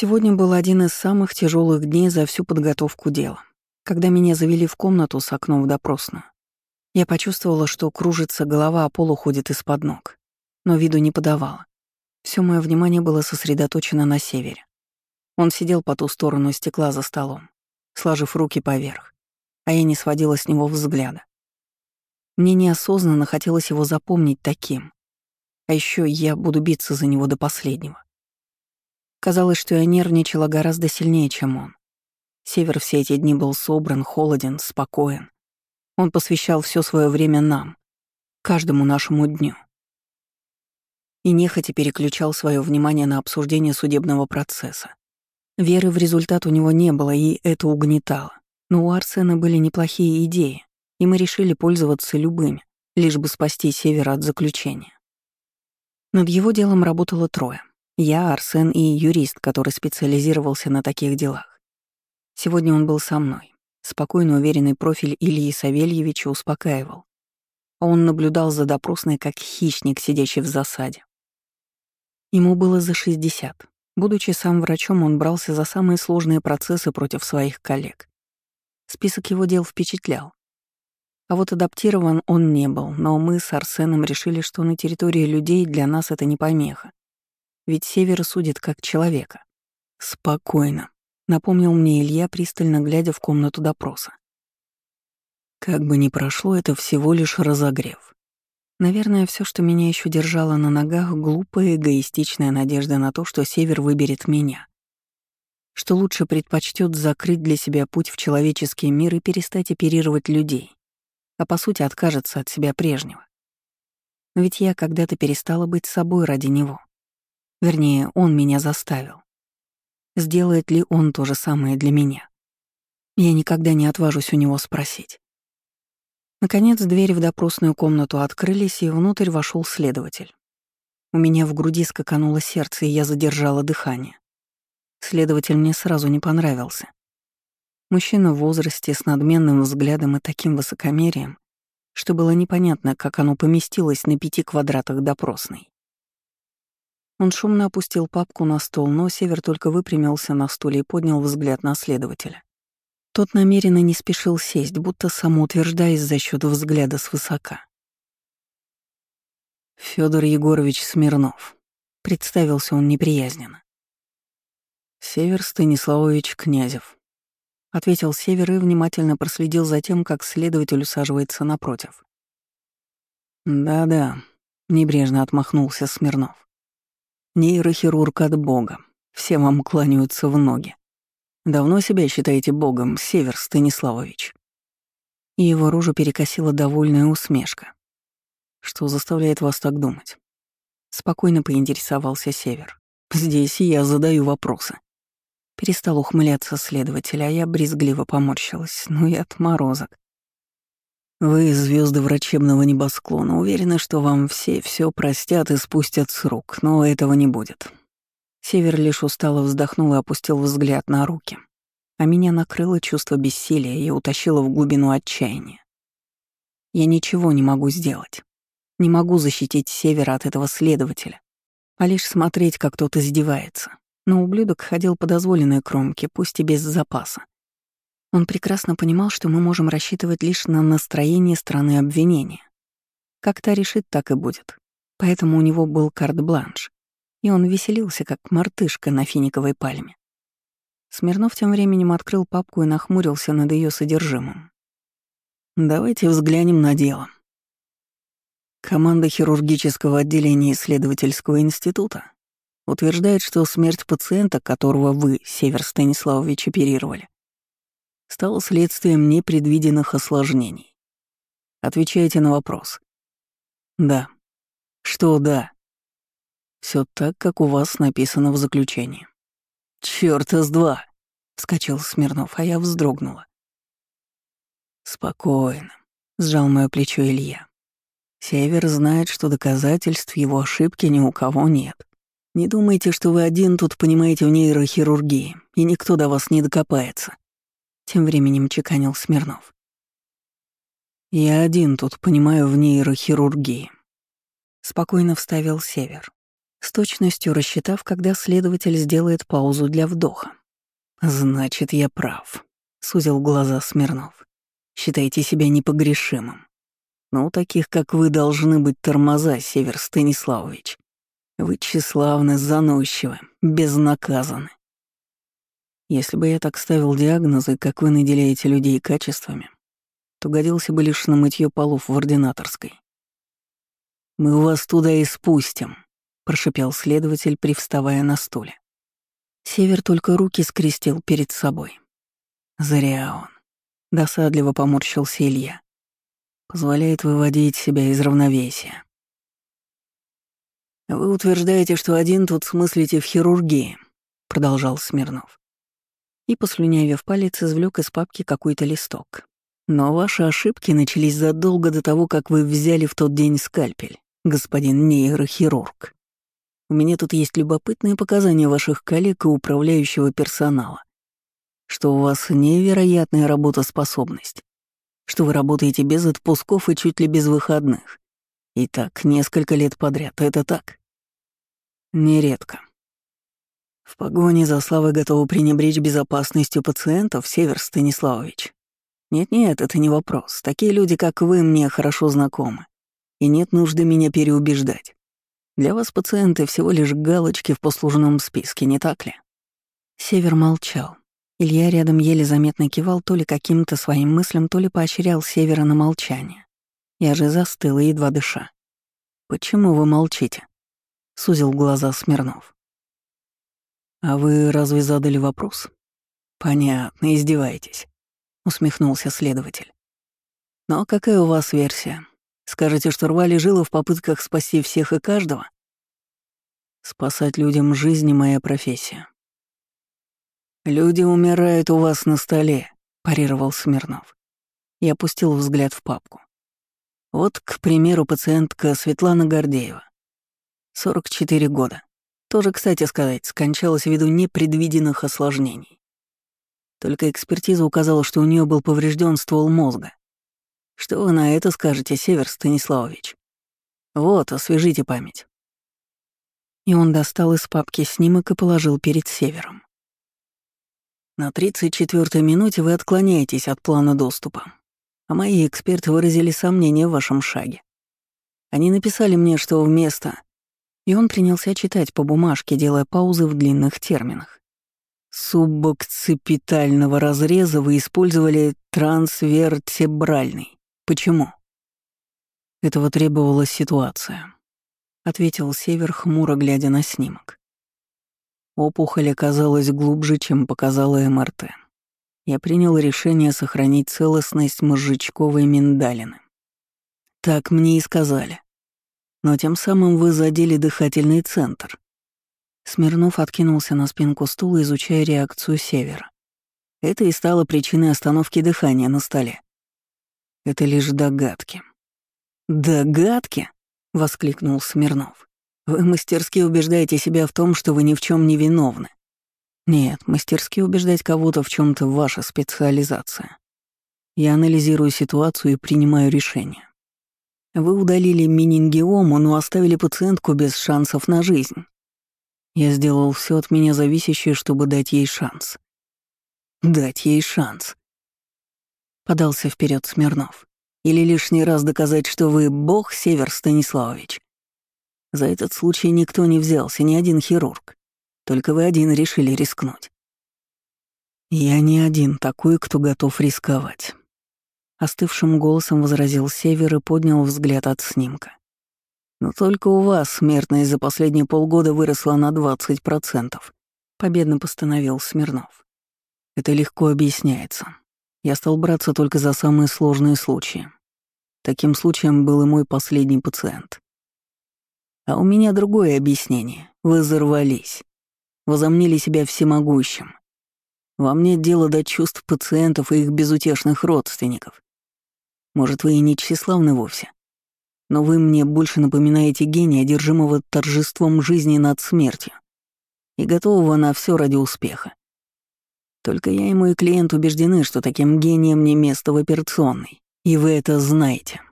Сегодня был один из самых тяжелых дней за всю подготовку дела. Когда меня завели в комнату с окном в допросную, я почувствовала, что кружится голова, а пол уходит из-под ног. Но виду не подавала. Все мое внимание было сосредоточено на севере. Он сидел по ту сторону стекла за столом, сложив руки поверх, а я не сводила с него взгляда. Мне неосознанно хотелось его запомнить таким. А еще я буду биться за него до последнего. Казалось, что я нервничала гораздо сильнее, чем он. Север все эти дни был собран, холоден, спокоен. Он посвящал все свое время нам, каждому нашему дню. И нехотя переключал свое внимание на обсуждение судебного процесса. Веры в результат у него не было, и это угнетало. Но у Арсена были неплохие идеи, и мы решили пользоваться любыми, лишь бы спасти Севера от заключения. Над его делом работало трое. Я, Арсен и юрист, который специализировался на таких делах. Сегодня он был со мной. Спокойно уверенный профиль Ильи Савельевича успокаивал. Он наблюдал за допросной, как хищник, сидящий в засаде. Ему было за 60. Будучи сам врачом, он брался за самые сложные процессы против своих коллег. Список его дел впечатлял. А вот адаптирован он не был, но мы с Арсеном решили, что на территории людей для нас это не помеха. Ведь Север судит как человека. Спокойно, напомнил мне Илья, пристально глядя в комнату допроса. Как бы ни прошло, это всего лишь разогрев. Наверное, все, что меня еще держало на ногах, глупая эгоистичная надежда на то, что Север выберет меня. Что лучше предпочтет закрыть для себя путь в человеческий мир и перестать оперировать людей, а по сути откажется от себя прежнего. Но ведь я когда-то перестала быть собой ради него. Вернее, он меня заставил. Сделает ли он то же самое для меня? Я никогда не отважусь у него спросить. Наконец, двери в допросную комнату открылись, и внутрь вошел следователь. У меня в груди скакануло сердце, и я задержала дыхание. Следователь мне сразу не понравился. Мужчина в возрасте с надменным взглядом и таким высокомерием, что было непонятно, как оно поместилось на пяти квадратах допросной. Он шумно опустил папку на стол, но Север только выпрямился на стуле и поднял взгляд на следователя. Тот намеренно не спешил сесть, будто самоутверждаясь за счет взгляда свысока. Федор Егорович Смирнов. Представился он неприязненно. Север Станиславович Князев. Ответил Север и внимательно проследил за тем, как следователь усаживается напротив. «Да-да», — небрежно отмахнулся Смирнов. Нейрохирург от Бога. Все вам кланяются в ноги. Давно себя считаете Богом, Север Станиславович?» И его рожу перекосила довольная усмешка. «Что заставляет вас так думать?» Спокойно поинтересовался Север. «Здесь я задаю вопросы». Перестал ухмыляться следователь, а я брезгливо поморщилась. Ну и отморозок. Вы, звезды врачебного небосклона, уверены, что вам все все простят и спустят с рук, но этого не будет. Север лишь устало вздохнул и опустил взгляд на руки. А меня накрыло чувство бессилия и утащило в глубину отчаяния. Я ничего не могу сделать. Не могу защитить Севера от этого следователя, а лишь смотреть, как тот издевается. Но ублюдок ходил по дозволенной кромке, пусть и без запаса. Он прекрасно понимал, что мы можем рассчитывать лишь на настроение страны обвинения. Как та решит, так и будет. Поэтому у него был карт-бланш, и он веселился, как мартышка на финиковой пальме. Смирнов тем временем открыл папку и нахмурился над ее содержимым. «Давайте взглянем на дело», Команда хирургического отделения исследовательского института утверждает, что смерть пациента, которого вы, Север Станиславович, оперировали, стало следствием непредвиденных осложнений. Отвечайте на вопрос. Да. Что да? Все так, как у вас написано в заключении. Чёрта с два! Вскочил Смирнов, а я вздрогнула. Спокойно, сжал мое плечо Илья. Север знает, что доказательств его ошибки ни у кого нет. Не думайте, что вы один тут понимаете в нейрохирургии, и никто до вас не докопается. Тем временем чеканил Смирнов. «Я один тут понимаю в нейрохирургии», — спокойно вставил Север. с точностью рассчитав, когда следователь сделает паузу для вдоха. «Значит, я прав», — сузил глаза Смирнов. «Считайте себя непогрешимым. Но у таких, как вы, должны быть тормоза, Север Станиславович. Вы тщеславны, заносчивы, безнаказаны. Если бы я так ставил диагнозы, как вы наделяете людей качествами, то годился бы лишь на мытье полов в ординаторской. «Мы вас туда и спустим», — прошипел следователь, привставая на стуле. Север только руки скрестил перед собой. Зря он. Досадливо поморщился Илья. Позволяет выводить себя из равновесия. «Вы утверждаете, что один тут смыслите в хирургии», — продолжал Смирнов. И, послюнявив палец, извлек из папки какой-то листок. «Но ваши ошибки начались задолго до того, как вы взяли в тот день скальпель, господин нейрохирург. У меня тут есть любопытные показания ваших коллег и управляющего персонала, что у вас невероятная работоспособность, что вы работаете без отпусков и чуть ли без выходных. И так несколько лет подряд. Это так? Нередко. В погоне за славой готовы пренебречь безопасностью пациентов, Север Станиславович. Нет-нет, это не вопрос. Такие люди, как вы, мне хорошо знакомы. И нет нужды меня переубеждать. Для вас пациенты всего лишь галочки в послужном списке, не так ли?» Север молчал. Илья рядом еле заметно кивал то ли каким-то своим мыслям, то ли поощрял Севера на молчание. Я же застыла, едва дыша. «Почему вы молчите?» — сузил глаза Смирнов. «А вы разве задали вопрос?» «Понятно, издеваетесь», — усмехнулся следователь. «Но какая у вас версия? Скажете, что рвали жилы в попытках спасти всех и каждого? Спасать людям жизни — моя профессия. «Люди умирают у вас на столе», — парировал Смирнов. И опустил взгляд в папку. Вот, к примеру, пациентка Светлана Гордеева. 44 года. Тоже, кстати сказать, скончалась ввиду непредвиденных осложнений. Только экспертиза указала, что у нее был поврежден ствол мозга. Что вы на это скажете, Север Станиславович? Вот, освежите память. И он достал из папки снимок и положил перед Севером. На 34-й минуте вы отклоняетесь от плана доступа, а мои эксперты выразили сомнения в вашем шаге. Они написали мне, что вместо... И он принялся читать по бумажке, делая паузы в длинных терминах. Субокципитального разреза вы использовали трансвертебральный. Почему? Этого требовала ситуация, ответил Север, хмуро глядя на снимок. Опухоль оказалась глубже, чем показала МРТ. Я принял решение сохранить целостность мозжечковой миндалины. Так мне и сказали. Но тем самым вы задели дыхательный центр. Смирнов откинулся на спинку стула, изучая реакцию Севера. Это и стало причиной остановки дыхания на столе. Это лишь догадки». «Догадки?» — воскликнул Смирнов. «Вы мастерски убеждаете себя в том, что вы ни в чем не виновны. Нет, мастерски убеждать кого-то в чем то ваша специализация. Я анализирую ситуацию и принимаю решение. Вы удалили менингиому, но оставили пациентку без шансов на жизнь. Я сделал все от меня зависящее, чтобы дать ей шанс. Дать ей шанс. Подался вперед Смирнов. Или лишний раз доказать, что вы бог, Север Станиславович. За этот случай никто не взялся, ни один хирург. Только вы один решили рискнуть. Я не один такой, кто готов рисковать. Остывшим голосом возразил Север и поднял взгляд от снимка. Но только у вас смертность за последние полгода выросла на 20%, победно постановил Смирнов. Это легко объясняется. Я стал браться только за самые сложные случаи. Таким случаем был и мой последний пациент. А у меня другое объяснение. Вы взорвались. Возомнили себя всемогущим. Вам нет дела до чувств пациентов и их безутешных родственников. Может, вы и не тщеславны вовсе. Но вы мне больше напоминаете гения, одержимого торжеством жизни над смертью и готового на все ради успеха. Только я и мой клиент убеждены, что таким гением не место в операционной, и вы это знаете».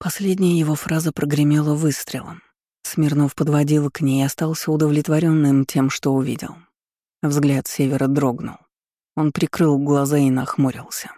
Последняя его фраза прогремела выстрелом. Смирнов подводил к ней и остался удовлетворенным тем, что увидел. Взгляд Севера дрогнул. Он прикрыл глаза и нахмурился.